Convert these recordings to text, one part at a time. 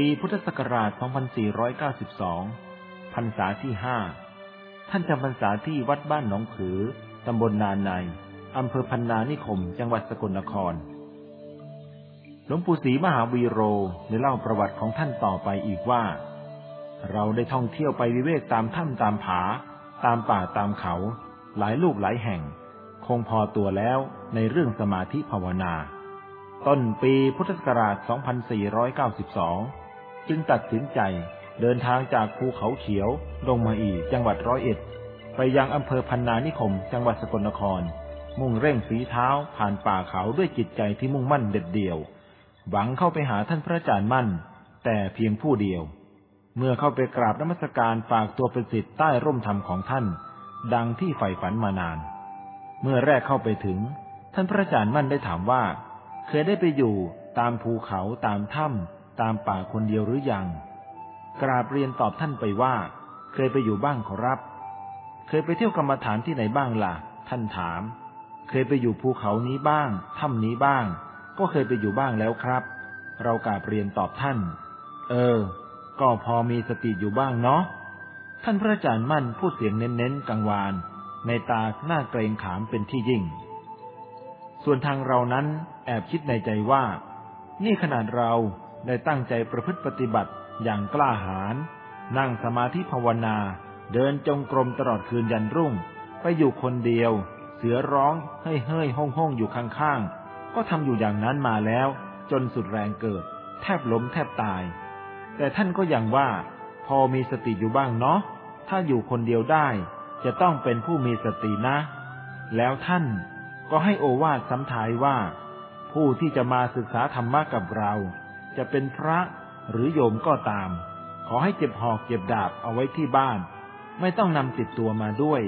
ปีพุทธศักราช 2492 พรรษาที่ห้า ท่านจำพรรษาที่วัดบ้านหนองผือ ตำบลนาใน อำเภอพันนานิคม จังหวัดสกลนคร หลวงปู่ศรีมหาวีโรได้เล่าประวัติของท่านต่อไปอีกว่า เราได้ท่องเที่ยวไปวิเวกตามถ้ำตามผา ตามป่าตามเขา หลายลูกหลายแห่ง คงพอตัวแล้วในเรื่องสมาธิภาวนาต้นปีพุทธศักราช 2492 จึงตัดสินใจเดินทางจากภูเขาเขียวลงมาอีจังหวัดร้อยเอ็ด ไปยังอำเภอพันนานิคม จังหวัดสกลนคร มุ่งเร่งฝีเท้าผ่านป่าเขาด้วยจิตใจที่มุ่งมั่นเด็ดเดี่ยว หวังเข้าไปหาท่านพระอาจารย์มั่น แต่เพียงผู้เดียว เมื่อเข้าไปกราบนมัสการฝากตัวเป็นศิษย์ใต้ร่มธรรมของท่าน ดังที่ใฝ่ฝันมานาน เมื่อแรกเข้าไปถึง ท่านพระอาจารย์มั่นได้ถามว่า เคยได้ไปอยู่ตามภูเขาตามถ้ำ ตามป่าคนเดียวหรือยัง กราบเรียนตอบท่านไปว่า เคยไปอยู่บ้างขอรับ เคยไปเที่ยวกรรมฐานที่ไหนบ้างล่ะ ท่านถาม เคยไปอยู่ภูเขานี้บ้าง ถ้ำนี้บ้าง ก็เคยไปอยู่บ้างแล้วครับ เรากราบเรียนตอบท่าน เออ ก็พอมีสติอยู่บ้างเนาะ ท่านพระอาจารย์มั่นพูดเสียงเน้นๆกังวาน ในตาหน้าเกรงขามเป็นที่ยิ่ง ส่วนทางเรานั้นแอบคิดในใจว่า นี่ขนาดเรา ได้ตั้งใจประพฤติปฏิบัติอย่างกล้าหาญนั่งสมาธิภาวนา เดินจงกรมตลอดคืนยันรุ่ง ไปอยู่คนเดียว เสือร้องเฮ้ยเฮ้ยห้องห้องอยู่ข้างๆ ก็ทำอยู่อย่างนั้นมาแล้ว จนสุดแรงเกิด แทบล้มแทบตาย แต่ท่านก็ยังว่า พอมีสติอยู่บ้างเนาะถ้าอยู่คนเดียวได้ จะต้องเป็นผู้มีสตินะ แล้วท่านก็ให้โอวาทสำทายว่า ผู้ที่จะมาศึกษาธรรมะกับเรา จะเป็นพระหรือโยมก็ตาม ขอให้เจ็บหอกเจ็บดาบเอาไว้ที่บ้าน ไม่ต้องนำติดตัวมาด้วย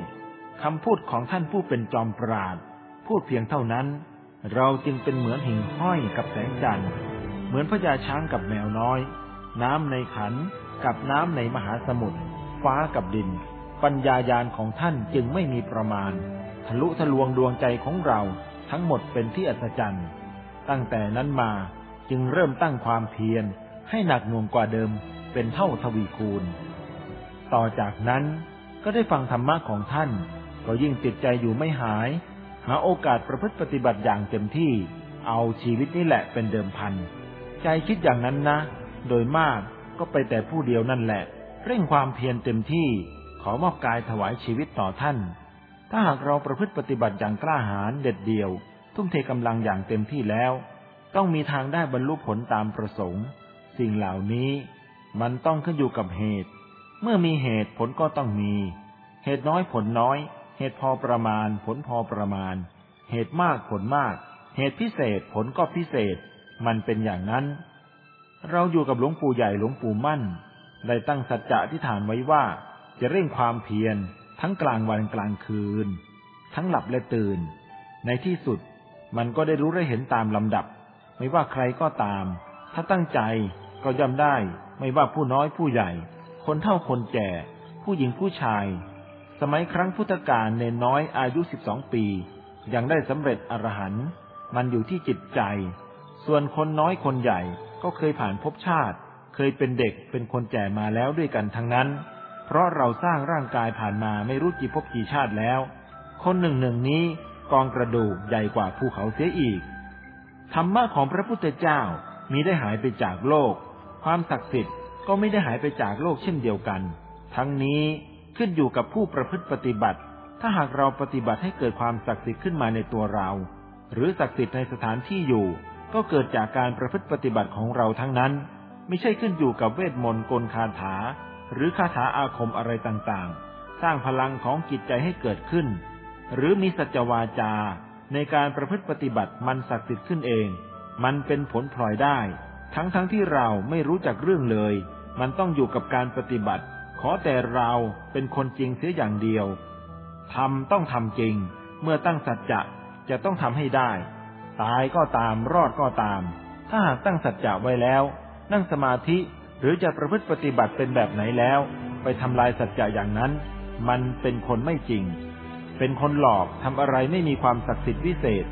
คำพูดของท่านผู้เป็นจอมปราด พูดเพียงเท่านั้น เราจึงเป็นเหมือนหิ่งห้อยกับแสงจันทร์ เหมือนพญาช้างกับแมวน้อย น้ำในขันกับน้ำในมหาสมุทร ฟ้ากับดิน ปัญญายาณของท่านจึงไม่มีประมาณ ทะลุทะลวงดวงใจของเราทั้งหมดเป็นที่อัศจรรย์ ตั้งแต่นั้นมา จึงเริ่มตั้งความเพียรให้หนักหน่วงกว่าเดิมเป็นเท่าทวีคูณ ต่อจากนั้นก็ได้ฟังธรรมะของท่าน ก็ยิ่งติดใจอยู่ไม่หาย หาโอกาสประพฤติปฏิบัติอย่างเต็มที่ เอาชีวิตนี่แหละเป็นเดิมพัน ใจคิดอย่างนั้นนะ โดยมากก็ไปแต่ผู้เดียวนั่นแหละ เร่งความเพียรเต็มที่ ขอมอบกายถวายชีวิตต่อท่าน ถ้าหากเราประพฤติปฏิบัติอย่างกล้าหาญเด็ดเดี่ยว ทุ่มเทกำลังอย่างเต็มที่แล้ว ต้องมีทางได้บรรลุผลตามประสงค์ สิ่งเหล่านี้มันต้องขึ้นอยู่กับเหตุ เมื่อมีเหตุผลก็ต้องมี เหตุน้อยผลน้อย เหตุพอประมาณ ผลพอประมาณ เหตุมากผลมาก เหตุพิเศษผลก็พิเศษ มันเป็นอย่างนั้น เราอยู่กับหลวงปู่ใหญ่หลวงปู่มั่น ได้ตั้งสัจจะที่ฐานไว้ว่า จะเร่งความเพียรทั้งกลางวันกลางคืน ทั้งหลับและตื่น ในที่สุดมันก็ได้รู้ได้เห็นตามลำดับ ไม่ว่าใครก็ตาม ถ้าตั้งใจก็ย่อมได้ ไม่ว่าผู้น้อยผู้ใหญ่ คนเฒ่าคนแก่ ผู้หญิงผู้ชาย สมัยครั้งพุทธกาลเนนน้อยอายุสิบสองปี ยังได้สำเร็จอรหันต์มันอยู่ที่จิตใจ ส่วนคนน้อยคนใหญ่ก็เคยผ่านภพชาติ เคยเป็นเด็กเป็นคนแก่มาแล้วด้วยกันทั้งนั้น เพราะเราสร้างร่างกายผ่านมาไม่รู้กี่ภพกี่ชาติแล้ว คนหนึ่งหนึ่งนี้กองกระดูกใหญ่กว่าภูเขาเสียอีก ธรรมะของพระพุทธเจ้ามีได้หายไปจากโลก ความศักดิ์สิทธิ์ก็ไม่ได้หายไปจากโลกเช่นเดียวกัน ทั้งนี้ขึ้นอยู่กับผู้ประพฤติปฏิบัติ ถ้าหากเราปฏิบัติให้เกิดความศักดิ์สิทธิ์ขึ้นมาในตัวเรา หรือศักดิ์สิทธิ์ในสถานที่อยู่ ก็เกิดจากการประพฤติปฏิบัติของเราทั้งนั้น ไม่ใช่ขึ้นอยู่กับเวทมนต์กลคาถา หรือคาถาอาคมอะไรต่างๆ สร้างพลังของจิตใจให้เกิดขึ้น หรือมีสัจวาจา ในการประพฤติปฏิบัติมันศักดิ์สิทธิ์ขึ้นเอง มันเป็นผลพลอยได้ ทั้งๆทที่เราไม่รู้จักเรื่องเลย มันต้องอยู่กับการปฏิบัติ ขอแต่เราเป็นคนจริงเสียอย่างเดียวทำต้องทำจริง เมื่อตั้งสัจจะจะต้องทำให้ได้ ตายก็ตามรอดก็ตาม ถ้าหากตั้งสัจจะไว้แล้ว นั่งสมาธิหรือจะประพฤติปฏิบัติเป็นแบบไหนแล้ว ไปทำลายสัจจะอย่างนั้น มันเป็นคนไม่จริง เป็นคนหลอกทำอะไรไม่มีความศักดิ์สิทธิ์วิเศษ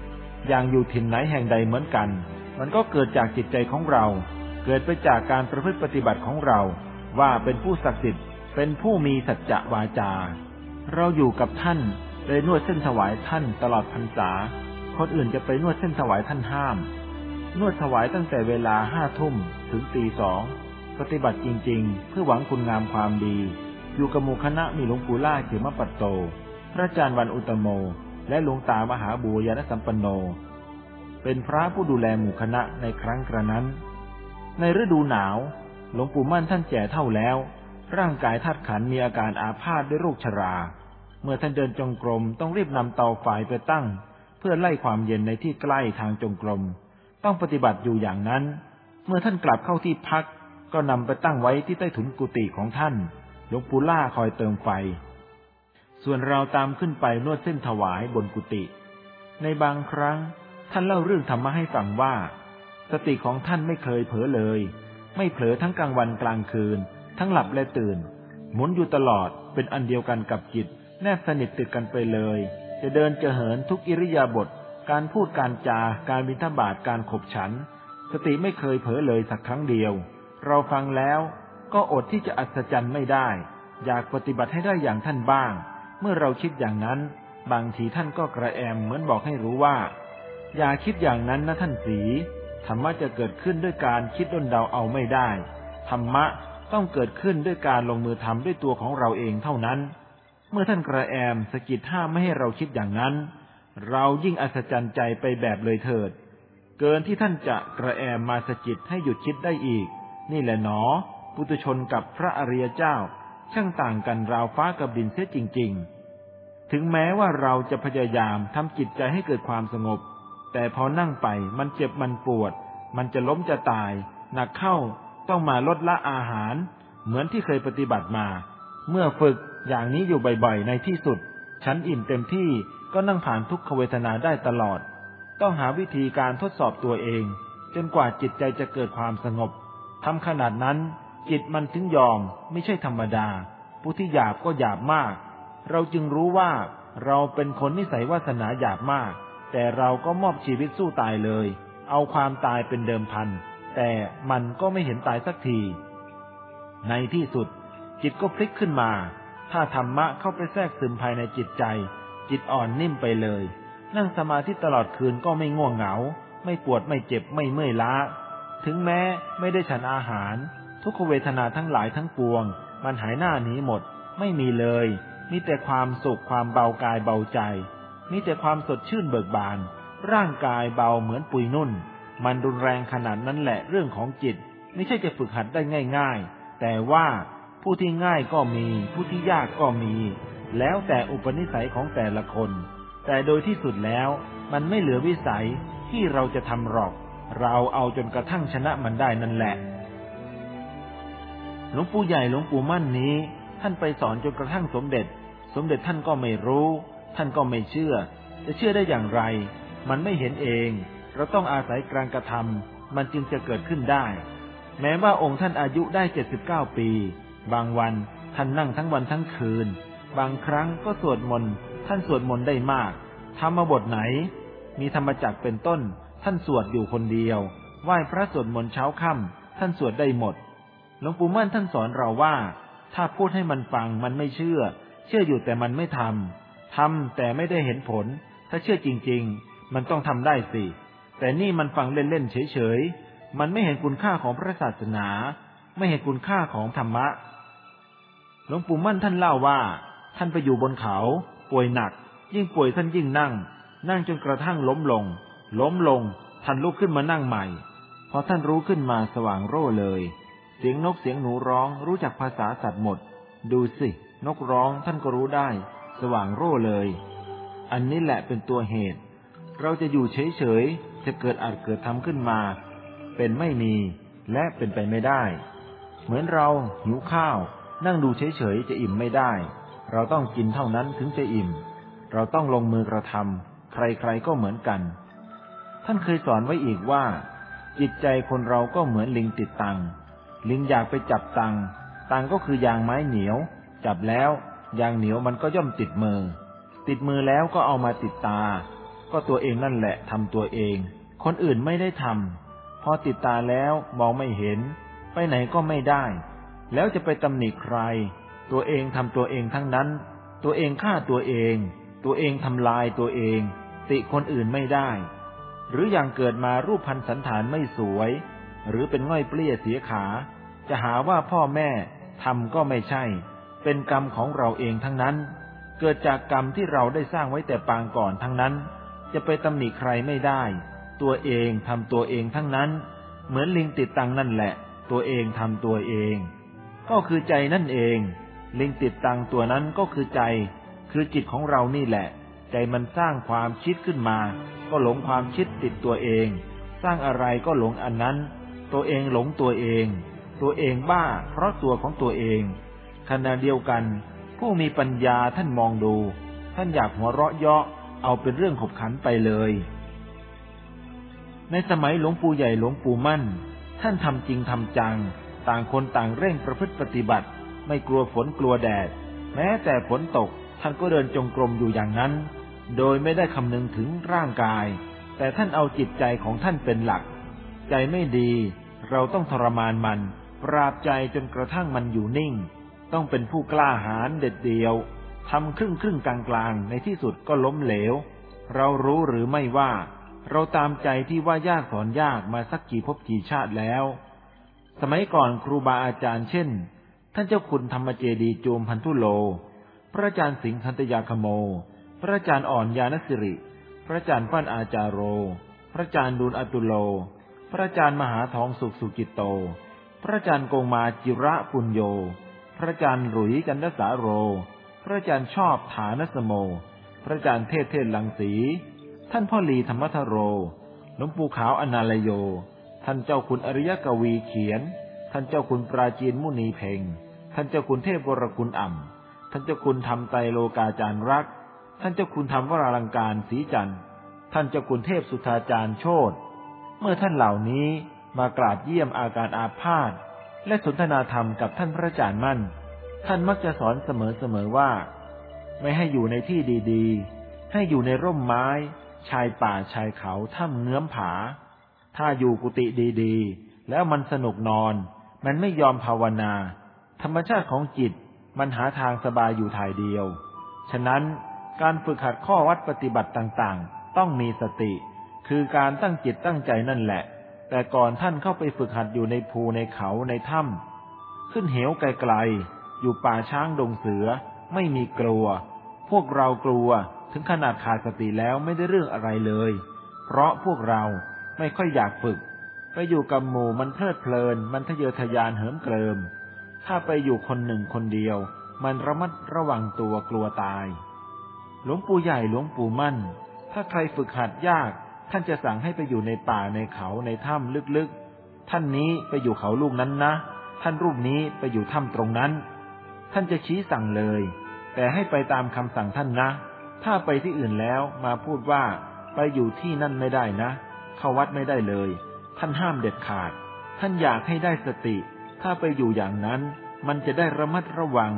อย่างอยู่ถิ่นไหนแห่งใดเหมือนกัน มันก็เกิดจากจิตใจของเรา เกิดไปจากการประพฤติปฏิบัติของเรา ว่าเป็นผู้ศักดิ์สิทธิ์ เป็นผู้มีสัจจะวาจา เราอยู่กับท่านเลยนวดเส้นถวายท่านตลอดพรรษา คนอื่นจะไปนวดเส้นถวายท่านห้าม นวดถวายตั้งแต่เวลาห้าทุ่มถึงตีสอง ปฏิบัติจริง ๆ เพื่อหวังคุณงามความดี อยู่กับหมู่คณะมีหลวงปู่ล่าเขมปัตโต ระอาจารย์วันอุตโม และหลวงตามหาบุญญาณสัมปันโน เป็นพระผู้ดูแลหมู่คณะในครั้งกระนั้น ในฤดูหนาว หลวงปู่มั่นท่านแก่เท่าแล้ว ร่างกายธาตุขันมีอาการอาพาธด้วยโรคชรา เมื่อท่านเดินจงกรมต้องรีบนำเตาไฟไปตั้ง เพื่อไล่ความเย็นในที่ใกล้ทางจงกรม ต้องปฏิบัติอยู่อย่างนั้น เมื่อท่านกลับเข้าที่พักก็นำไปตั้งไว้ที่ใต้ถุนกุฏิของท่าน หลวงปู่ล่าคอยเติมไฟ ส่วนเราตามขึ้นไปนวดเส้นถวายบนกุฏิในบางครั้งท่านเล่าเรื่องธรรมะให้ฟังว่า สติของท่านไม่เคยเผลอเลย ไม่เผลอทั้งกลางวันกลางคืน ทั้งหลับและตื่น หมุนอยู่ตลอดเป็นอันเดียวกันกับจิต แนบสนิทติดกันไปเลย จะเดินจะเหินทุกอิริยาบถการพูดการจาการบิณฑบาตการขบฉัน สติไม่เคยเผลอเลยสักครั้งเดียว เราฟังแล้วก็อดที่จะอัศจรรย์ไม่ได้ อยากปฏิบัติให้ได้อย่างท่านบ้าง เมื่อเราคิดอย่างนั้น บางทีท่านก็กระแอมเหมือนบอกให้รู้ว่า อย่าคิดอย่างนั้นนะท่านสีธรรมะจะเกิดขึ้นด้วยการคิดด้นเดาเอาไม่ได้ ธรรมะต้องเกิดขึ้นด้วยการลงมือทำด้วยตัวของเราเองเท่านั้น เมื่อท่านกระแอมสกิดห้ามไม่ให้เราคิดอย่างนั้น เรายิ่งอัศจรรย์ใจไปแบบเลยเถิด เกินที่ท่านจะกระแอมมาสกิดให้หยุดคิดได้อีก นี่แหละหนอ ปุตุชนกับพระอริยเจ้า ช่างต่างกันราวฟ้ากับดินเสียจริง ๆ ถึงแม้ว่าเราจะพยายามทำจิตใจให้เกิดความสงบ แต่พอนั่งไปมันเจ็บมันปวด มันจะล้มจะตาย หนักเข้าต้องมาลดละอาหาร เหมือนที่เคยปฏิบัติมา เมื่อฝึกอย่างนี้อยู่บ่อยๆ ในที่สุด ฉันอิ่มเต็มที่ก็นั่งผ่านทุกขเวทนาได้ตลอด ต้องหาวิธีการทดสอบตัวเอง จนกว่าจิตใจจะเกิดความสงบทำขนาดนั้น จิตมันถึงยอมไม่ใช่ธรรมดา ผู้ที่หยาบก็หยาบมาก เราจึงรู้ว่าเราเป็นคนนิสัยวาสนาหยาบมาก แต่เราก็มอบชีวิตสู้ตายเลย เอาความตายเป็นเดิมพัน แต่มันก็ไม่เห็นตายสักที ในที่สุด จิตก็พลิกขึ้นมา ถ้าธรรมะเข้าไปแทรกซึมภายในจิตใจ จิตอ่อนนิ่มไปเลย นั่งสมาธิตลอดคืนก็ไม่ง่วงเหงา ไม่ปวดไม่เจ็บไม่เมื่อยล้า ถึงแม้ไม่ได้ฉันอาหาร ทุกขเวทนาทั้งหลายทั้งปวง มันหายหน้าหนีหมด ไม่มีเลย มีแต่ความสุขความเบากายเบาใจ มีแต่ความสดชื่นเบิกบาน ร่างกายเบาเหมือนปุยนุ่น มันรุนแรงขนาดนั้นแหละเรื่องของจิต ไม่ใช่จะฝึกหัดได้ง่าย ๆ แต่ว่าผู้ที่ง่ายก็มี ผู้ที่ยากก็มี แล้วแต่อุปนิสัยของแต่ละคน แต่โดยที่สุดแล้วมันไม่เหลือวิสัยที่เราจะทำหรอก เราเอาจนกระทั่งชนะมันได้นั่นแหละ หลวงปู่ใหญ่หลวงปู่มั่นนี้ ท่านไปสอนจนกระทั่งสมเด็จ สมเด็จท่านก็ไม่รู้ ท่านก็ไม่เชื่อ จะเชื่อได้อย่างไร มันไม่เห็นเอง เราต้องอาศัยการกระทำมันจึงจะเกิดขึ้นได้ แม้ว่าองค์ท่านอายุได้เจ็ดสิบเก้าปี บางวันท่านนั่งทั้งวันทั้งคืน บางครั้งก็สวดมนต์ ท่านสวดมนต์ได้มากธรรมบทไหน มีธรรมจักเป็นต้น ท่านสวดอยู่คนเดียว ไหว้พระสวดมนต์เช้าค่ำท่านสวดได้หมด หลวงปู่มั่นท่านสอนเราว่า ถ้าพูดให้มันฟังมันไม่เชื่อ เชื่ออยู่แต่มันไม่ทำทำแต่ไม่ได้เห็นผล ถ้าเชื่อจริง ๆ มันต้องทำได้สิแต่นี่มันฟังเล่นๆเฉยๆมันไม่เห็นคุณค่าของพระศาสนา ไม่เห็นคุณค่าของธรรมะหลวงปู่มั่นท่านเล่าว่า ท่านไปอยู่บนเขา ป่วยหนัก ยิ่งป่วยท่านยิ่งนั่ง นั่งจนกระทั่งล้มลง ล้มลงท่านลุกขึ้นมานั่งใหม่พอท่านรู้ขึ้นมาสว่างโร่เลย เสียงนกเสียงหนูร้องรู้จักภาษาสัตว์หมด ดูสิ นกร้องท่านก็รู้ได้ สว่างโร่เลย อันนี้แหละเป็นตัวเหตุ เราจะอยู่เฉยๆจะเกิดอาจเกิดทำขึ้นมา เป็นไม่มีและเป็นไปไม่ได้ เหมือนเราหิวข้าว นั่งดูเฉยๆจะอิ่มไม่ได้ เราต้องกินเท่านั้นถึงจะอิ่ม เราต้องลงมือกระทำใครๆก็เหมือนกัน ท่านเคยสอนไว้อีกว่า จิตใจคนเราก็เหมือนลิงติดตัง ลิงอยากไปจับตัง ตังก็คือยางไม้เหนียว จับแล้ว ยางเหนียวมันก็ย่อมติดมือ ติดมือแล้วก็เอามาติดตา ก็ตัวเองนั่นแหละทำตัวเอง คนอื่นไม่ได้ทำพอติดตาแล้วมองไม่เห็น ไปไหนก็ไม่ได้ แล้วจะไปตำหนิใคร ตัวเองทำตัวเองทั้งนั้น ตัวเองฆ่าตัวเอง ตัวเองทำลายตัวเอง ติคนอื่นไม่ได้ หรืออย่างเกิดมารูปพันสันฐานไม่สวย หรือเป็นง่อยเปลี้ยเสียขา จะหาว่าพ่อแม่ทำก็ไม่ใช่ เป็นกรรมของเราเองทั้งนั้น เกิดจากกรรมที่เราได้สร้างไว้แต่ปางก่อนทั้งนั้น จะไปตำหนิใครไม่ได้ ตัวเองทำตัวเองทั้งนั้น เหมือนลิงติดตังนั่นแหละ ตัวเองทำตัวเอง ก็คือใจนั่นเอง ลิงติดตังตัวนั้นก็คือใจ คือจิตของเรานี่แหละ ใจมันสร้างความคิดขึ้นมา ก็หลงความคิดติดตัวเอง สร้างอะไรก็หลงอันนั้น ตัวเองหลงตัวเอง ตัวเองบ้าเพราะตัวของตัวเองขณะเดียวกัน ผู้มีปัญญาท่านมองดู ท่านอยากหัวเราะเยาะเอาเป็นเรื่องขบขันไปเลย ในสมัยหลวงปู่ใหญ่หลวงปู่มั่น ท่านทำจริงทำจัง ต่างคนต่างเร่งประพฤติปฏิบัติ ไม่กลัวฝนกลัวแดด แม้แต่ฝนตกท่านก็เดินจงกรมอยู่อย่างนั้น โดยไม่ได้คำนึงถึงร่างกาย แต่ท่านเอาจิตใจของท่านเป็นหลัก ใจไม่ดี เราต้องทรมานมัน ปราบใจจนกระทั่งมันอยู่นิ่ง ต้องเป็นผู้กล้าหาญเด็ดเดียวทำครึ่งครึ่งกลางกลางในที่สุดก็ล้มเหลว เรารู้หรือไม่ว่า เราตามใจที่ว่ายากสอนยากมาสักกี่ภพกี่ชาติแล้ว สมัยก่อนครูบาอาจารย์เช่น ท่านเจ้าคุณธรรมเจดีโจมพันธุโล พระอาจารย์สิงห์ทันตยาคโม พระอาจารย์อ่อนยานสิริ พระอาจารย์ปั้นอาจารโร พระอาจารย์ดูลอตุโล พระอาจารย์มหาทองสุขสุกิตโต พระอาจารย์กงมาจิระปุญโย พระอาจารย์หลุยจันทสาโร พระอาจารย์ชอบฐานสโม พระอาจารย์เทศเทศลังสี ท่านพ่อลีธรรมทโร หลวงปู่ขาวอนาลโย ท่านเจ้าคุณอริยกวีเขียน ท่านเจ้าคุณปราจีนมุนีเพ่ง ท่านเจ้าคุณเทพวรคุณอ่ำ ท่านเจ้าคุณทำไตโลกาจารย์รัก ท่านเจ้าคุณทำวราลังการสีจันทร์ ท่านเจ้าคุณเทพสุธาจารย์โชตเมื่อท่านเหล่านี้ มากราบเยี่ยมอาการอาพาธและสนทนาธรรมกับท่านพระอาจารย์มั่น ท่านมักจะสอนเสมอๆว่า ไม่ให้อยู่ในที่ดีๆ ให้อยู่ในร่มไม้ ชายป่าชายเขาถ้ำเงื้อมผา ถ้าอยู่กุฏิดีๆ แล้วมันสนุกนอน มันไม่ยอมภาวนา ธรรมชาติของจิตมันหาทางสบายอยู่ถ่ายเดียว ฉะนั้นการฝึกหัดข้อวัดปฏิบัติต่างๆ ต้องมีสติ คือการตั้งจิตตั้งใจนั่นแหละ แต่ก่อนท่านเข้าไปฝึกหัดอยู่ในภูในเขาในถ้ำขึ้นเหวไกลๆ อยู่ป่าช้างดงเสือ ไม่มีกลัว พวกเรากลัวถึงขนาดขาดสติแล้วไม่ได้เรื่องอะไรเลย เพราะพวกเราไม่ค่อยอยากฝึก ไปอยู่กับหมู่มันเพลิดเพลิน มันทะเยอทะยานเหิมเกริม ถ้าไปอยู่คนหนึ่งคนเดียว มันระมัดระวังตัวกลัวตาย หลวงปู่ใหญ่หลวงปู่มั่น ถ้าใครฝึกหัดยาก ท่านจะสั่งให้ไปอยู่ในป่าในเขาในถ้ำลึกๆ ท่านนี้ไปอยู่เขาลูกนั้นนะ ท่านรูปนี้ไปอยู่ถ้ำตรงนั้น ท่านจะชี้สั่งเลย แต่ให้ไปตามคำสั่งท่านนะ ถ้าไปที่อื่นแล้วมาพูดว่าไปอยู่ที่นั่นไม่ได้นะ เข้าวัดไม่ได้เลย ท่านห้ามเด็ดขาด ท่านอยากให้ได้สติ ถ้าไปอยู่อย่างนั้น มันจะได้ระมัดระวัง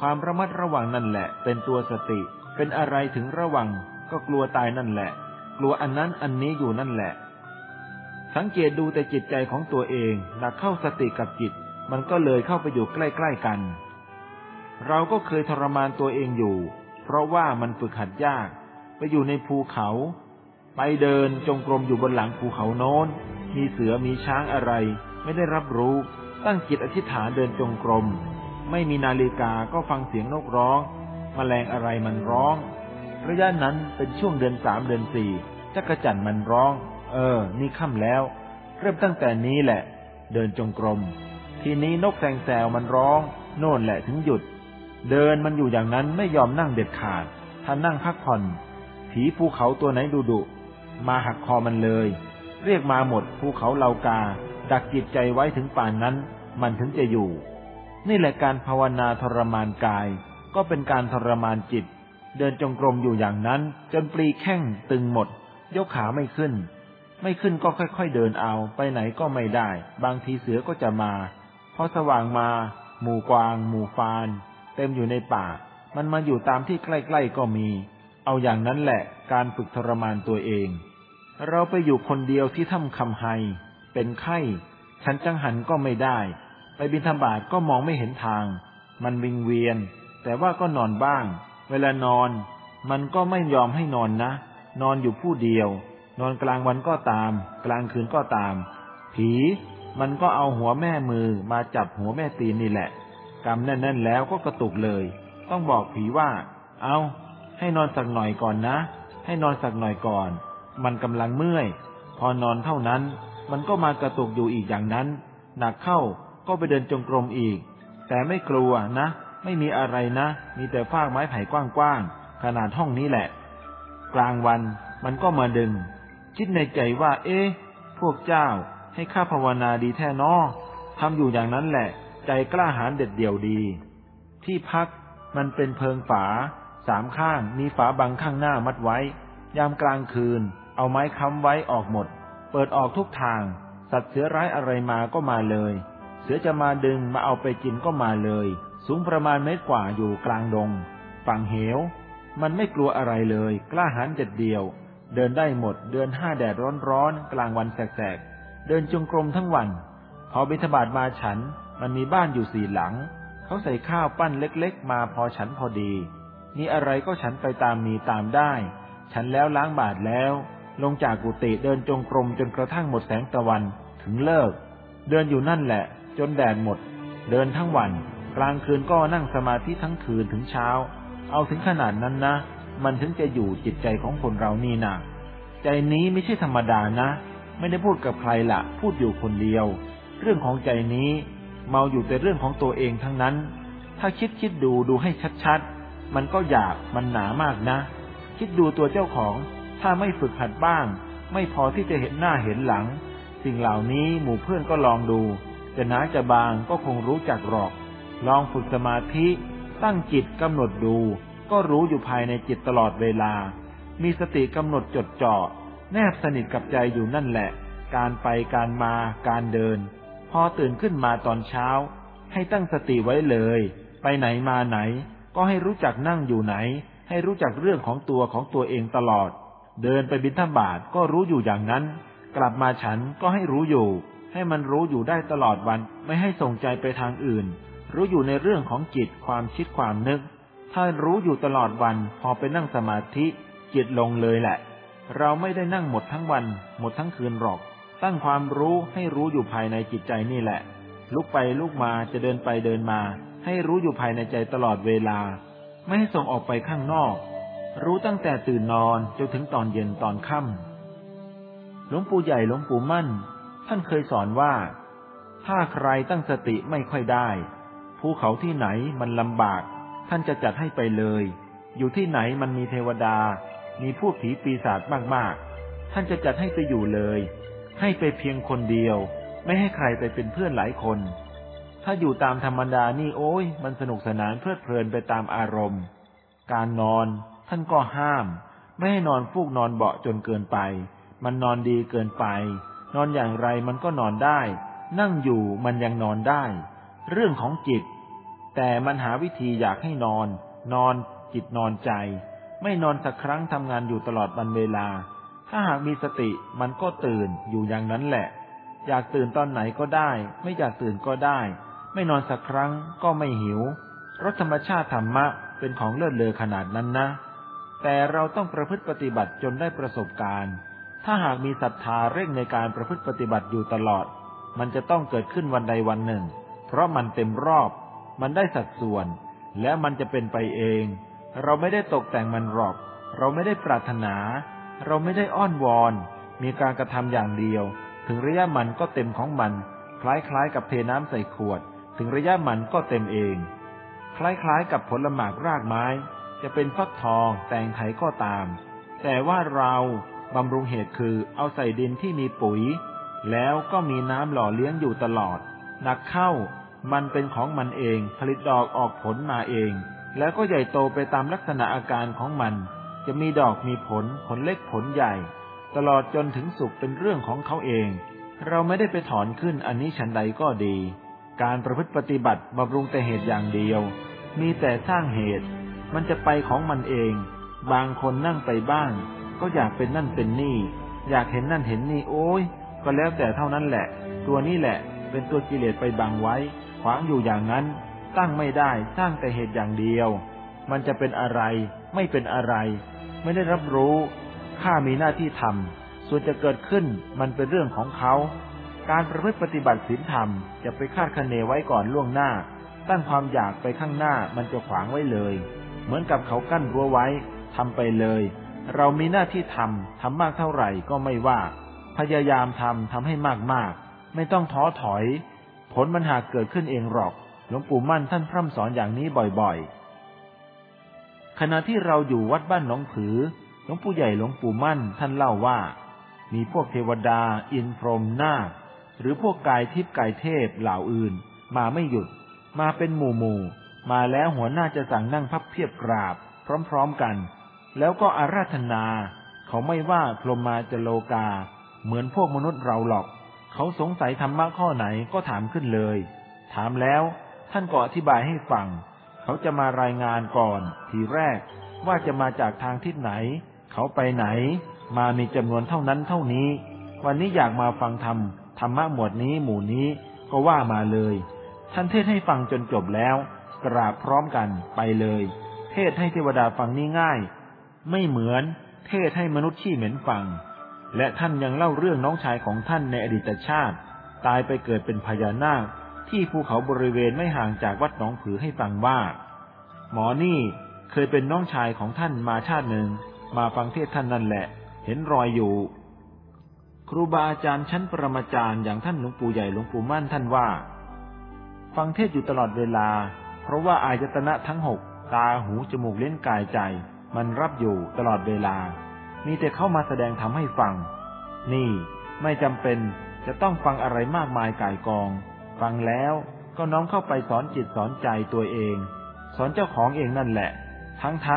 ความระมัดระวังนั่นแหละ เป็นตัวสติ เป็นอะไรถึงระวัง ก็กลัวตายนั่นแหละ กลัวอันนั้นอันนี้อยู่นั่นแหละ สังเกตดูแต่จิตใจของตัวเองหนักเข้าสติกับจิต มันก็เลยเข้าไปอยู่ใกล้ๆกัน เราก็เคยทรมานตัวเองอยู่ เพราะว่ามันฝึกหัดยาก ไปอยู่ในภูเขา ไปเดินจงกรมอยู่บนหลังภูเขาโน้น มีเสือมีช้างอะไร ไม่ได้รับรู้ ตั้งจิตอธิษฐานเดินจงกรม ไม่มีนาฬิกาก็ฟังเสียงนกร้องมแมลงอะไรมันร้อง ระยะนั้นเป็นช่วงเดือนสามเดือนสี่จักระจันมันร้อง เออ นี่ค่ำแล้ว เริ่มตั้งแต่นี้แหละ เดินจงกรม ทีนี้นกแซงแซวมันร้อง โน่นแหละถึงหยุด เดินมันอยู่อย่างนั้นไม่ยอมนั่งเด็ดขาดถ้านั่งพักผ่อน ผีภูเขาตัวไหนดุดุ มาหักคอมันเลย เรียกมาหมดภูเขาเลากา ดักจิตใจไว้ถึงป่านนั้น มันถึงจะอยู่ นี่แหละการภาวนาทรมานกาย ก็เป็นการทรมานจิต เดินจงกรมอยู่อย่างนั้น จนปลีแข้งตึงหมด ยกขาไม่ขึ้น ไม่ขึ้นก็ค่อยๆเดินเอา ไปไหนก็ไม่ได้ บางทีเสือก็จะมา พอสว่างมา หมู่กวาง หมู่ฟาน เต็มอยู่ในป่า มันมาอยู่ตามที่ใกล้ๆก็มี เอาอย่างนั้นแหละ การฝึกทรมานตัวเอง เราไปอยู่คนเดียวที่ถ้ำคำไฮ เป็นไข้ ฉันจังหันก็ไม่ได้ ไปบินธบาตก็มองไม่เห็นทาง มันวิงเวียน แต่ว่าก็นอนบ้าง เวลานอน มันก็ไม่ยอมให้นอนนะ นอนอยู่ผู้เดียว นอนกลางวันก็ตาม กลางคืนก็ตาม ผีมันก็เอาหัวแม่มือมาจับหัวแม่ตีนนี่แหละ กำแน่นๆแล้วก็กระตุกเลย ต้องบอกผีว่า เอาให้นอนสักหน่อยก่อนนะ ให้นอนสักหน่อยก่อน มันกำลังเมื่อย พอนอนเท่านั้น มันก็มากระตุกอยู่อีกอย่างนั้น หนักเข้าก็ไปเดินจงกรมอีก แต่ไม่กลัวนะ ไม่มีอะไรนะ มีแต่ฟากไม้ไผ่กว้างๆขนาดห้องนี้แหละ กลางวันมันก็มาดึง คิดในใจว่า เอ๊ะ พวกเจ้าให้ข้าภาวนาดีแท้นอทำอยู่อย่างนั้นแหละ ใจกล้าหาญเด็ดเดี่ยวดี ที่พักมันเป็นเพิงฝา สามข้างมีฝาบังข้างหน้ามัดไว้ ยามกลางคืน เอาไม้ค้ำไว้ออกหมด เปิดออกทุกทาง สัตว์เสือร้ายอะไรมาก็มาเลย เสือจะมาดึงมาเอาไปกินก็มาเลย สูงประมาณเมตรกว่าอยู่กลางดง ฝั่งเหว มันไม่กลัวอะไรเลย กล้าหาญเด็ดเดียว เดินได้หมด เดือนห้าแดดร้อนๆ กลางวันแสกๆ เดินจงกรมทั้งวัน พอบิณฑบาตมาฉัน มันมีบ้านอยู่สี่หลัง เขาใส่ข้าวปั้นเล็กๆ มาพอฉันพอดี มีอะไรก็ฉันไปตามมีตามได้ ฉันแล้วล้างบาทแล้ว ลงจากกุฏิเดินจงกรมจนกระทั่งหมดแสงตะวัน ถึงเลิก เดินอยู่นั่นแหละ จนแดดหมด เดินทั้งวัน กลางคืนก็นั่งสมาธิทั้งคืนถึงเช้า เอาถึงขนาดนั้นนะ มันถึงจะอยู่จิตใจของคนเรานี่นะใจนี้ไม่ใช่ธรรมดานะ ไม่ได้พูดกับใครละพูดอยู่คนเดียว เรื่องของใจนี้ เมาอยู่แต่เรื่องของตัวเองทั้งนั้น ถ้าคิดคิดดูดูให้ชัดๆ มันก็อยากมันหนามากนะ คิดดูตัวเจ้าของถ้าไม่ฝึกหัดบ้าง ไม่พอที่จะเห็นหน้าเห็นหลัง สิ่งเหล่านี้หมู่เพื่อนก็ลองดู จะหนาจะบางก็คงรู้จักหรอก ลองฝึกสมาธิ ตั้งจิตกำหนดดู ก็รู้อยู่ภายในจิตตลอดเวลา มีสติกำหนดจดจ่อ แนบสนิทกับใจอยู่นั่นแหละ การไปการมาการเดิน พอตื่นขึ้นมาตอนเช้า ให้ตั้งสติไว้เลย ไปไหนมาไหน ก็ให้รู้จักนั่งอยู่ไหน ให้รู้จักเรื่องของตัวของตัวเองตลอด เดินไปบิณฑบาตก็รู้อยู่อย่างนั้น กลับมาฉันก็ให้รู้อยู่ ให้มันรู้อยู่ได้ตลอดวันไม่ให้ส่งใจไปทางอื่น รู้อยู่ในเรื่องของจิตความคิดความนึก ถ้ารู้อยู่ตลอดวันพอไปนั่งสมาธิ จิตลงเลยแหละ เราไม่ได้นั่งหมดทั้งวัน หมดทั้งคืนหรอก ตั้งความรู้ให้รู้อยู่ภายในจิตใจนี่แหละ ลุกไปลุกมาจะเดินไปเดินมา ให้รู้อยู่ภายในใจตลอดเวลา ไม่ให้ส่งออกไปข้างนอก รู้ตั้งแต่ตื่นนอนจนถึงตอนเย็นตอนค่ำหลวงปู่ใหญ่หลวงปู่มั่น ท่านเคยสอนว่า ถ้าใครตั้งสติไม่ค่อยได้ ภูเขาที่ไหนมันลำบาก ท่านจะจัดให้ไปเลย อยู่ที่ไหนมันมีเทวดา มีพวกผีปีศาจมากๆ ท่านจะจัดให้ไปอยู่เลย ให้ไปเพียงคนเดียว ไม่ให้ใครไปเป็นเพื่อนหลายคน ถ้าอยู่ตามธรรมดานี่โอ้ย มันสนุกสนานเพลิดเพลินไปตามอารมณ์ การนอน ท่านก็ห้าม ไม่ให้นอนฟูกนอนเบาะจนเกินไป มันนอนดีเกินไป นอนอย่างไรมันก็นอนได้ นั่งอยู่มันยังนอนได้ เรื่องของจิต แต่มันหาวิธีอยากให้นอน นอน จิตนอนใจ ไม่นอนสักครั้งทำงานอยู่ตลอดวันเวลา ถ้าหากมีสติมันก็ตื่นอยู่อย่างนั้นแหละ อยากตื่นตอนไหนก็ได้ ไม่อยากตื่นก็ได้ ไม่นอนสักครั้งก็ไม่หิวรสธรรมชาติธรรมะเป็นของเลิศเลอขนาดนั้นนะ แต่เราต้องประพฤติปฏิบัติจนได้ประสบการณ์ ถ้าหากมีศรัทธาเร่งในการประพฤติปฏิบัติอยู่ตลอด มันจะต้องเกิดขึ้นวันใดวันหนึ่ง เพราะมันเต็มรอบ มันได้สัดส่วน และมันจะเป็นไปเอง เราไม่ได้ตกแต่งมันหรอก เราไม่ได้ปรารถนา เราไม่ได้อ้อนวอน มีการกระทำอย่างเดียว ถึงระยะมันก็เต็มของมัน คล้ายๆ กับเทน้ำใส่ขวด ถึงระยะมันก็เต็มเอง คล้ายๆ กับผลหมากรากไม้ จะเป็นฟักทอง แตงไถก็ตาม แต่ว่าเราบำรุงเหตุคือเอาใส่ดินที่มีปุ๋ย แล้วก็มีน้ำหล่อเลี้ยงอยู่ตลอด หนักเข้า มันเป็นของมันเองผลิตดอกออกผลมาเอง แล้วก็ใหญ่โตไปตามลักษณะอาการของมัน จะมีดอกมีผล ผลเล็กผลใหญ่ ตลอดจนถึงสุกเป็นเรื่องของเขาเอง เราไม่ได้ไปถอนขึ้นอันนี้ฉันใดก็ดี การประพฤติปฏิบัติบำรุงแต่เหตุอย่างเดียว มีแต่สร้างเหตุ มันจะไปของมันเอง บางคนนั่งไปบ้าง ก็อยากเป็นนั่นเป็นนี่ อยากเห็นนั่นเห็นนี่โอ้ยก็แล้วแต่เท่านั้นแหละ ตัวนี้แหละ เป็นตัวกิเลสไปบังไว้ ขวางอยู่อย่างนั้น ตั้งไม่ได้สร้างแต่เหตุอย่างเดียว มันจะเป็นอะไร ไม่เป็นอะไร ไม่ได้รับรู้ ข้ามีหน้าที่ทำส่วนจะเกิดขึ้นมันเป็นเรื่องของเขา การประพฤติปฏิบัติศีลธรรมจะไปคาดคะเนไว้ก่อนล่วงหน้า ตั้งความอยากไปข้างหน้ามันจะขวางไว้เลย เหมือนกับเขากั้นรั้วไว้ทำไปเลย เรามีหน้าที่ทำทำมากเท่าไหร่ก็ไม่ว่า พยายามทำทำให้มากๆ ไม่ต้องท้อถอย ผลมันหากเกิดขึ้นเองหรอก หลวงปู่มั่นท่านพร่ำสอนอย่างนี้บ่อยๆ ขณะที่เราอยู่วัดบ้านหนองผือ หลวงปู่ใหญ่หลวงปู่มั่นท่านเล่าว่า มีพวกเทวดา อินพรหมนาคหรือพวกกายทิพย์กายเทพเหล่าอื่น มาไม่หยุด มาเป็นหมู่หมู่มาแล้วหัวหน้าจะสั่งนั่งพับเพียบกราบ พร้อมๆกัน แล้วก็อาราธนา เขาไม่ว่าพรหมมาจโลกา เหมือนพวกมนุษย์เราหรอก เขาสงสัยธรรมะข้อไหนก็ถามขึ้นเลย ถามแล้วท่านก็อธิบายให้ฟัง เขาจะมารายงานก่อน ทีแรกว่าจะมาจากทางทิศไหน เขาไปไหน มามีจำนวนเท่านั้นเท่านี้ วันนี้อยากมาฟังธรรมธรรมะหมวดนี้หมู่นี้ก็ว่ามาเลย ท่านเทศให้ฟังจนจบแล้ว กราบพร้อมกันไปเลย เทศให้เทวดาฟังนี่ง่าย ไม่เหมือนเทศให้มนุษย์ขี้เหม็นฟัง และท่านยังเล่าเรื่องน้องชายของท่านในอดีตชาติ ตายไปเกิดเป็นพญานาค ที่ภูเขาบริเวณไม่ห่างจากวัดหนองผือให้ฟังว่า หมอนี่เคยเป็นน้องชายของท่านมาชาติหนึ่ง มาฟังเทศท่านนั่นแหละ เห็นรอยอยู่ ครูบาอาจารย์ชั้นปรมาจารย์อย่างท่านหลวงปู่ใหญ่หลวงปู่มั่นท่านว่า ฟังเทศอยู่ตลอดเวลา เพราะว่าอายตนะทั้งหกตาหูจมูกเล่นกายใจ มันรับอยู่ตลอดเวลา มีแต่เข้ามาแสดงทำให้ฟัง นี่ไม่จำเป็นจะต้องฟังอะไรมากมายก่ายกอง ฟังแล้วก็น้อมเข้าไปสอนจิตสอนใจตัวเอง สอนเจ้าของเองนั่นแหละ ทั้งๆท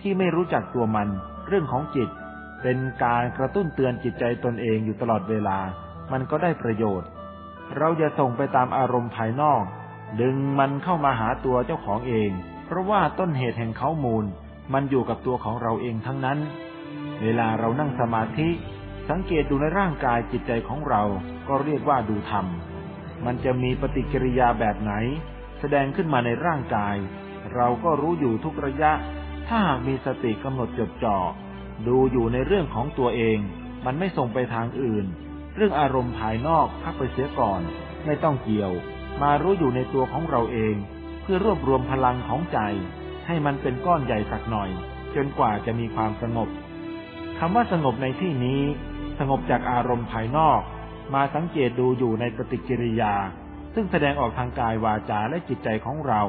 ที่ไม่รู้จักตัวมัน เรื่องของจิต เป็นการกระตุ้นเตือนจิตใจตนเองอยู่ตลอดเวลา มันก็ได้ประโยชน์ เราจะส่งไปตามอารมณ์ภายนอก ดึงมันเข้ามาหาตัวเจ้าของเอง เพราะว่าต้นเหตุแห่งเขามูล มันอยู่กับตัวของเราเองทั้งนั้น เวลาเรานั่งสมาธิ สังเกตดูในร่างกายจิตใจของเราก็เรียกว่าดูธรรม มันจะมีปฏิกิริยาแบบไหน แสดงขึ้นมาในร่างกาย เราก็รู้อยู่ทุกระยะ ถ้าหากมีสติกำหนดจดจ่อ ดูอยู่ในเรื่องของตัวเอง มันไม่ส่งไปทางอื่น เรื่องอารมณ์ภายนอกพักไปเสียก่อน ไม่ต้องเกี่ยว มารู้อยู่ในตัวของเราเอง เพื่อรวบรวมพลังของใจ ให้มันเป็นก้อนใหญ่สักหน่อย จนกว่าจะมีความสงบ คำว่าสงบในที่นี้ สงบจากอารมณ์ภายนอก มาสังเกตดูอยู่ในปฏิกิริยา ซึ่งแสดงออกทางกายวาจาและจิตใจของเรา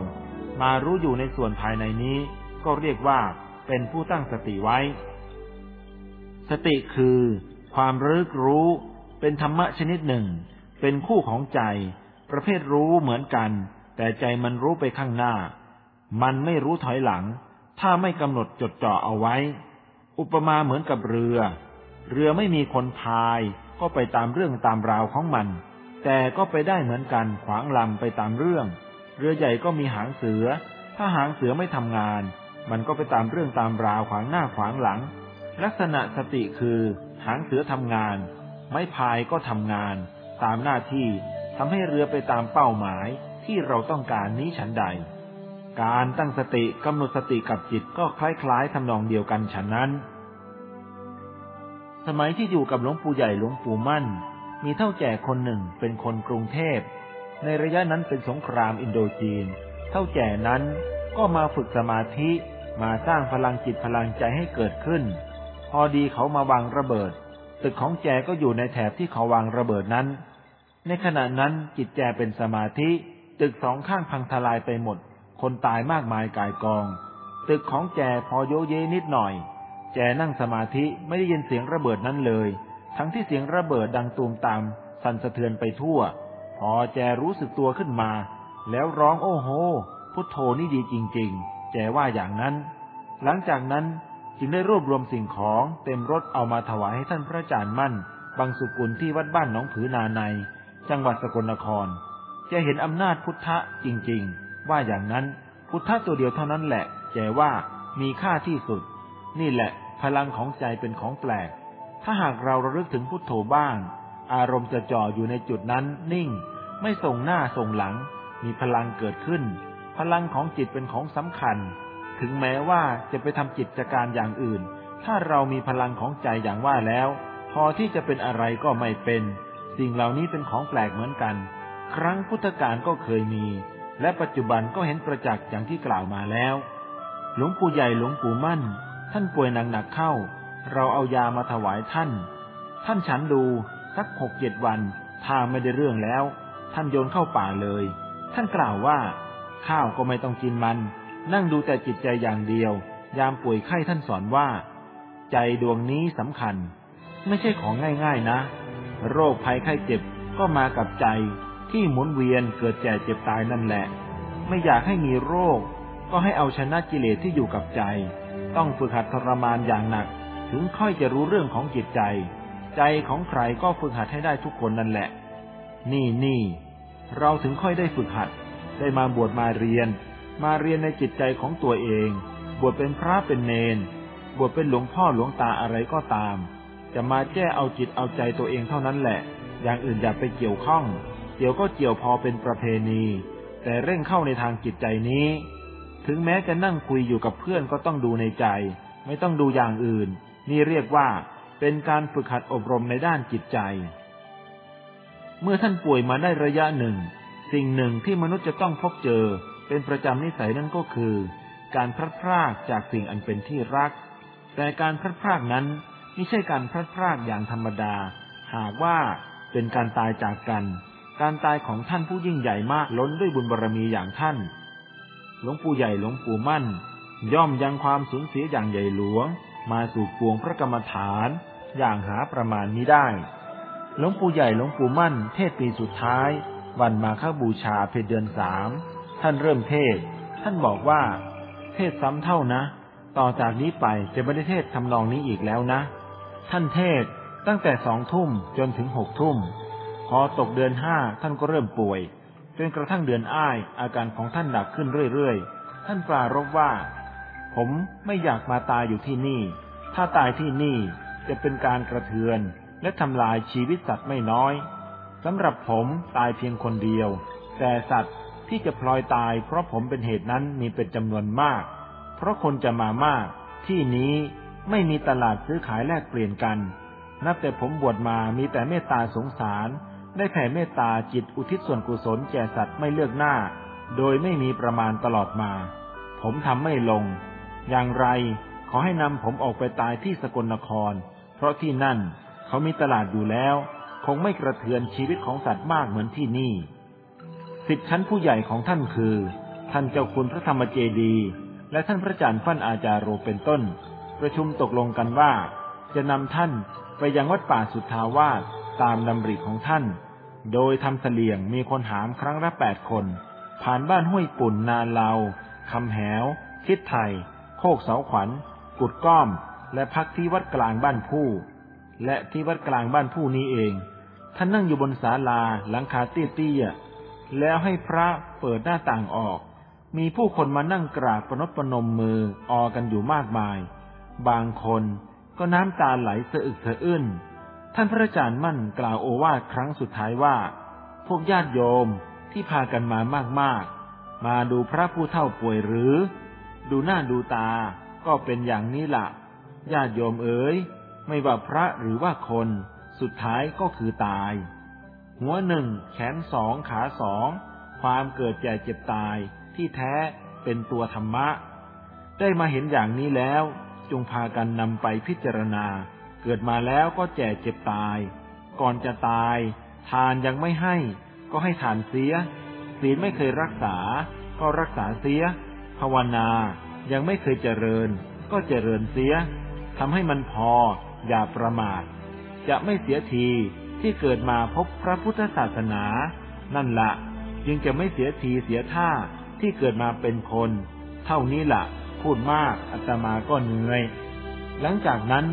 มารู้อยู่ในส่วนภายในนี้ ก็เรียกว่าเป็นผู้ตั้งสติไว้ สติคือความรึกรู้ เป็นธรรมะชนิดหนึ่ง เป็นคู่ของใจ ประเภทรู้เหมือนกัน แต่ใจมันรู้ไปข้างหน้า มันไม่รู้ถอยหลัง ถ้าไม่กำหนดจดจ่อเอาไว้ อุปมาเหมือนกับเรือ เรือไม่มีคนพาย ก็ไปตามเรื่องตามราวของมัน แต่ก็ไปได้เหมือนกันขวางลำไปตามเรื่อง เรือใหญ่ก็มีหางเสือ ถ้าหางเสือไม่ทำงาน มันก็ไปตามเรื่องตามราวขวางหน้าขวางหลัง ลักษณะสติคือ หางเสือทำงาน ไม้พายก็ทำงาน ตามหน้าที่ทำให้เรือไปตามเป้าหมายที่เราต้องการนี้ฉันใด การตั้งสติกำหนดสติกับจิตก็คล้ายๆทำนองเดียวกันฉันนั้น สมัยที่อยู่กับหลวงปู่ใหญ่หลวงปู่มั่น มีเท่าแก่คนหนึ่งเป็นคนกรุงเทพ ในระยะนั้นเป็นสงครามอินโดจีน เท่าแก่นั้นก็มาฝึกสมาธิมาสร้างพลังจิตพลังใจให้เกิดขึ้น พอดีเขามาวางระเบิด ตึกของแจก็อยู่ในแถบที่เขาวางระเบิดนั้น ในขณะนั้นจิตแจเป็นสมาธิ ตึกสองข้างพังทลายไปหมด คนตายมากมายกายกอง ตึกของแจพอโยเยนิดหน่อย แจนั่งสมาธิไม่ได้ยินเสียงระเบิดนั้นเลย ทั้งที่เสียงระเบิดดังตูมตาม สั่นสะเทือนไปทั่ว พอแจรู้สึกตัวขึ้นมา แล้วร้องโอ้โห พุทโธนี่ดีจริง ๆ แจว่าอย่างนั้น หลังจากนั้นจึงได้รวบรวมสิ่งของเต็มรถเอามาถวายให้ท่านพระอาจารย์มั่น บางสุกุลที่วัดบ้านหนองผือนาใน จังหวัดสกลนคร จะเห็นอำนาจพุทธะจริง ๆ ว่าอย่างนั้น พุทธะตัวเดียวเท่านั้นแหละ แจว่ามีค่าที่สุด นี่แหละพลังของใจเป็นของแปลก ถ้าหากเราระลึกถึงพุทโธบ้าง อารมณ์จะจ่ออยู่ในจุดนั้นนิ่ง ไม่ส่งหน้าส่งหลัง มีพลังเกิดขึ้น พลังของจิตเป็นของสำคัญ ถึงแม้ว่าจะไปทำกิจการอย่างอื่น ถ้าเรามีพลังของใจอย่างว่าแล้ว พอที่จะเป็นอะไรก็ไม่เป็น สิ่งเหล่านี้เป็นของแปลกเหมือนกัน ครั้งพุทธกาลก็เคยมี และปัจจุบันก็เห็นประจักษ์อย่างที่กล่าวมาแล้ว หลวงปู่ใหญ่หลวงปู่มั่น ท่านป่วยหนักๆเข้า เราเอายามาถวายท่าน ท่านฉันดูสักหกเจ็ดวันถ้าไม่ได้เรื่องแล้ว ท่านโยนเข้าป่าเลย ท่านกล่าวว่า ข้าวก็ไม่ต้องกินมัน นั่งดูแต่จิตใจอย่างเดียว ยามป่วยไข้ท่านสอนว่า ใจดวงนี้สำคัญ ไม่ใช่ของง่ายๆนะ โรคภัยไข้เจ็บก็มากับใจที่หมุนเวียนเกิดแก่เจ็บตายนั่นแหละ ไม่อยากให้มีโรค ก็ให้เอาชนะกิเลสที่อยู่กับใจ ต้องฝึกหัดทรมานอย่างหนัก ถึงค่อยจะรู้เรื่องของจิตใจ ใจของใครก็ฝึกหัดให้ได้ทุกคนนั่นแหละ นี่นี่เราถึงค่อยได้ฝึกหัด ได้มาบวชมาเรียน มาเรียนในจิตใจของตัวเอง บวชเป็นพระเป็นเนน บวชเป็นหลวงพ่อหลวงตาอะไรก็ตาม จะมาแก้เอาจิตเอาใจตัวเองเท่านั้นแหละ อย่างอื่นอย่าไปเกี่ยวข้อง เกี่ยวก็เกี่ยวพอเป็นประเพณี แต่เร่งเข้าในทางจิตใจนี้ ถึงแม้จะนั่งคุยอยู่กับเพื่อนก็ต้องดูในใจ ไม่ต้องดูอย่างอื่น นี่เรียกว่าเป็นการฝึกหัดอบรมในด้านจิตใจ เมื่อท่านป่วยมาได้ระยะหนึ่ง สิ่งหนึ่งที่มนุษย์จะต้องพบเจอ เป็นประจำนิสัยนั่นก็คือ การพลัดพรากจากสิ่งอันเป็นที่รัก แต่การพลัดพรากนั้นไม่ใช่การพลัดพรากอย่างธรรมดา หากว่าเป็นการตายจากกัน การตายของท่านผู้ยิ่งใหญ่มากล้นด้วยบุญบารรมีอย่างท่าน หลวงปู่ใหญ่หลวงปู่มั่น ย่อมยังความสูญเสียอย่างใหญ่หลวง มาสู่ปวงพระกรรมฐาน อย่างหาประมาณนี้ได้ หลวงปู่ใหญ่หลวงปู่มั่น เทศปีสุดท้าย วันมาฆบูชาเพเดือนสามท่านเริ่มเทศ ท่านบอกว่า เทศซ้ำเท่านะ ต่อจากนี้ไปจะไม่ได้เทศทำนองนี้อีกแล้วนะ ท่านเทศตั้งแต่สองทุ่มจนถึงหกทุ่ม พอตกเดือนห้าท่านก็เริ่มป่วย จนกระทั่งเดือนอ้าย อาการของท่านหนักขึ้นเรื่อยๆ ท่านปรารบว่า ผมไม่อยากมาตายอยู่ที่นี่ ถ้าตายที่นี่จะเป็นการกระเทือนและทำลายชีวิตสัตว์ไม่น้อยสำหรับผมตายเพียงคนเดียว แต่สัตว์ที่จะพลอยตาย เพราะผมเป็นเหตุนั้นมีเป็นจำนวนมาก เพราะคนจะมามาก ที่นี้ไม่มีตลาดซื้อขายแลกเปลี่ยนกัน นับแต่ผมบวชมามีแต่เมตตาสงสาร ได้แผ่เมตตาจิตอุทิศส่วนกุศลแก่สัตว์ไม่เลือกหน้า โดยไม่มีประมาณตลอดมา ผมทำไม่ลง อย่างไรขอให้นำผมออกไปตายที่สกลนคร เพราะที่นั่นเขามีตลาดอยู่แล้ว คงไม่กระเทือนชีวิตของสัตว์มากเหมือนที่นี่สิทธิชั้นผู้ใหญ่ของท่านคือ ท่านเจ้าคุณพระธรรมเจดี และท่านพระอาจารย์ฟั่นอาจารโรเป็นต้น ประชุมตกลงกันว่า จะนำท่านไปยังวัดป่าสุทธาวาส ตามดำริของท่าน โดยทำเสลียงมีคนหามครั้งละแปดคน ผ่านบ้านห้วยปุ่นนาเลาคำแหว ทิศไทย โคกเสาขวัญ กุดก้อม และพักที่วัดกลางบ้านผู้ และที่วัดกลางบ้านผู้นี้เอง ท่านนั่งอยู่บนศาลาหลังคาเตี้ยๆแล้วให้พระเปิดหน้าต่างออก มีผู้คนมานั่งกราบประนตประนมมือออกันอยู่มากมาย บางคนก็น้ำตาไหลสะอึกสะอื้น ท่านพระอาจารย์มั่นกล่าวโอวาทครั้งสุดท้ายว่า พวกญาติโยมที่พากันมามากๆ มาดูพระผู้เฒ่าป่วยหรือ ดูหน้าดูตาก็เป็นอย่างนี้ละ่ะญาติโยมเอ๋ยไม่ว่าพระหรือว่าคน สุดท้ายก็คือตาย หัวหนึ่งแขนสองขาสอง ความเกิดแก่เจ็บตายที่แท้เป็นตัวธรรมะ ได้มาเห็นอย่างนี้แล้ว จงพากันนำไปพิจารณา เกิดมาแล้วก็แก่เจ็บตาย ก่อนจะตาย ทานยังไม่ให้ ก็ให้ทานเสีย ศีลไม่เคยรักษา ก็รักษาเสีย ภาวนา ยังไม่เคยเจริญ ก็เจริญเสียทำให้มันพอ อย่าประมาท จะไม่เสียทีที่เกิดมาพบพระพุทธศาสนา นั่นละจึงจะไม่เสียทีเสียท่าที่เกิดมาเป็นคน เท่านี้ละพูดมากอาตมาก็เหนื่อย หลังจากนั้น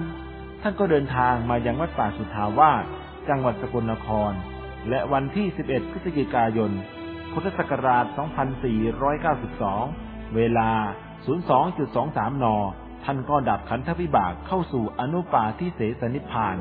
ท่านก็เดินทางมายังวัดป่าสุทธาวาสจังหวัดสกลนคร และวันที่ 11 พฤศจิกายน พุทธศักราช 2492 เวลา 02.23 น ท่านก็ดับขันธวิบากเข้าสู่อนุปาทิเสสนิพพาน